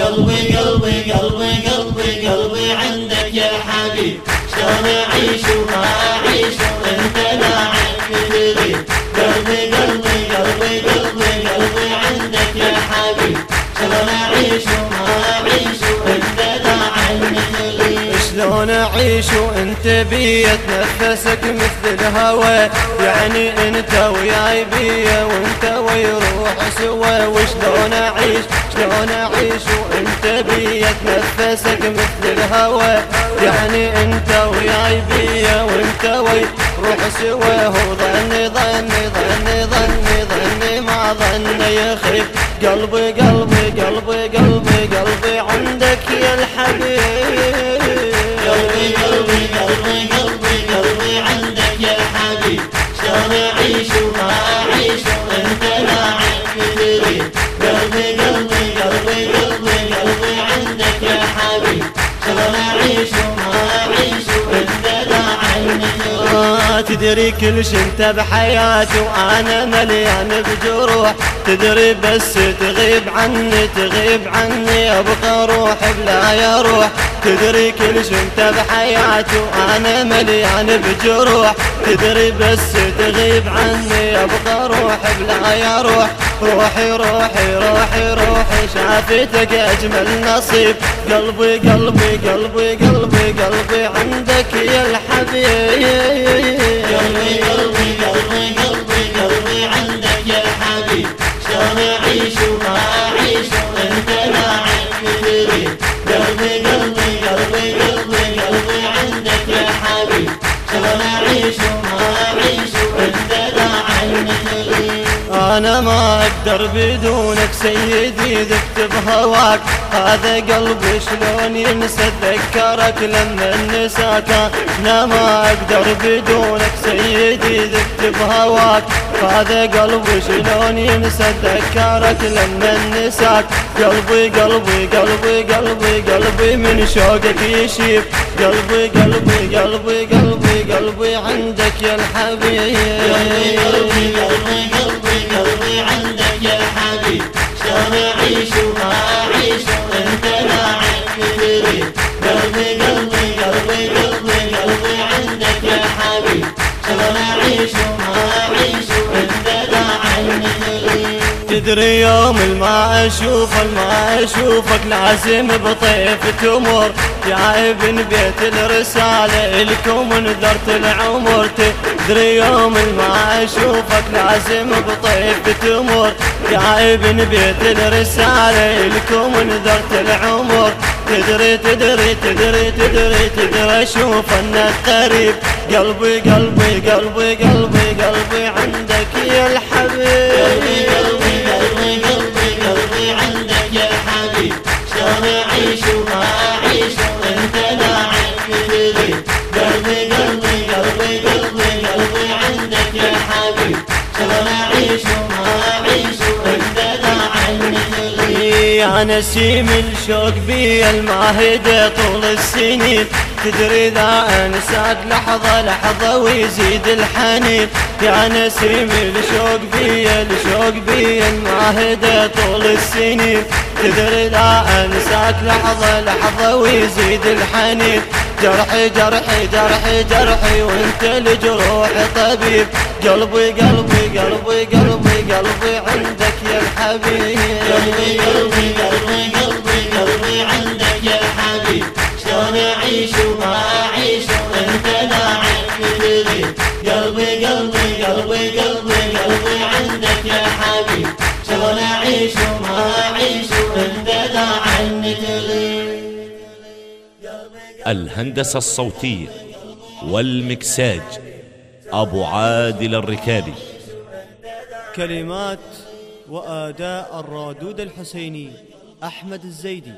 قلبي قلبي قلبي قلبي قلبي عندك يا حبيب. شلون أعيش وما أعيش وإنت لا عنك تدري قلبي قلبي قلبي قلبي قلبي عندك يا حبيب. شلون أعيش وما أعيش وإنت لا عنك تدري شلون أعيش وإنت بي اتنفسك مثل الهوى؟ يعني أنت وياي بيا وإنت ويروح سوا وشلون اعيش شلون اعيش وانت بي اتنفسك مثل الهوى. يعني انت وياي بيا وانت ويروح سوا هو ظني ظني ظني ظني ظني ما ظني يخيب قلبي قلبي قلبي قلبي قلبي قلبي عندك يا حبيب. شلون أعيش تدري كل انت بحياتي وأنا مليان بجروح. تدري بس تغيب عني تغيب عني ابقى روح بلا يا روح. تدري كل انت بحياتي وأنا مليان بجروح. تدري بس تغيب عني ابقى روح بلا يا روح. روحي روحي روحي روحي شافتك أجمل نصيب. قلبي قلبي قلبي قلبي قلبي عندك يا الحبيب قلبي قلبي قلبي قلبي قلبي عندك يا حبيب شلون اعيش وما اعيش وانت لا تدري قلبي قلبي قلبي قلبي قلبي عندك يا حبيب شلون أعيش وما أنا ما أقدر بدونك سيدي ذبت بهواك. هذا قلبي شلون ينسى؟ اتذكرك لما نساك. أنا ما أقدر بدونك سيدي ذبت بهواك. هذا قلبي شلون ينسى؟ اتذكرك لما نساك. قلبي قلبي قلبي قلبي قلبي من شوقك يشيب. قلبي قلبي قلبي قلبي قلبي عندك يا الحبيب. قلبي قلبي قلبي قلبي. تدري يوم ما أشوف ما أشوفك لازم بطيف تمر يا ابن بيت الرسالة الكم نذرت العمر. تدري يوم ما أشوفك لازم بطيف تمر يا ابن بيت الرسالة الكم نذرت العمر. تدري تدري تدري تدري تدري أشوف أن قريب قلبي قلبي قلبي قلبي قلبي عندك. يا نسيم الشوق بي الماهدة طول السنين تدري ذا أنساك لحظة لحظة ويزيد الحنين. يا نسيم الشوق بي الشوق بي الماهدة طول السنين تدري ذا أنساك لحظة لحظة ويزيد الحنين. جرحي جرحي جرحي جرحي وانت لجروح طبيب. قلبي قلبي قلبي قلبي قلبي عندك يا الحبيب قلبي قلبي قلبي قلبي قلبي عندك يا حبيب. شلون أعيش وما أعيش وانت عنك تدري قلبي قلبي قلبي قلبي قلبي عندك يا حبيب. شلون أعيش وما الهندسة الصوتية والمكساج أبو عادل الركابي. كلمات وآداء الرادود الحسيني أحمد الزيدي.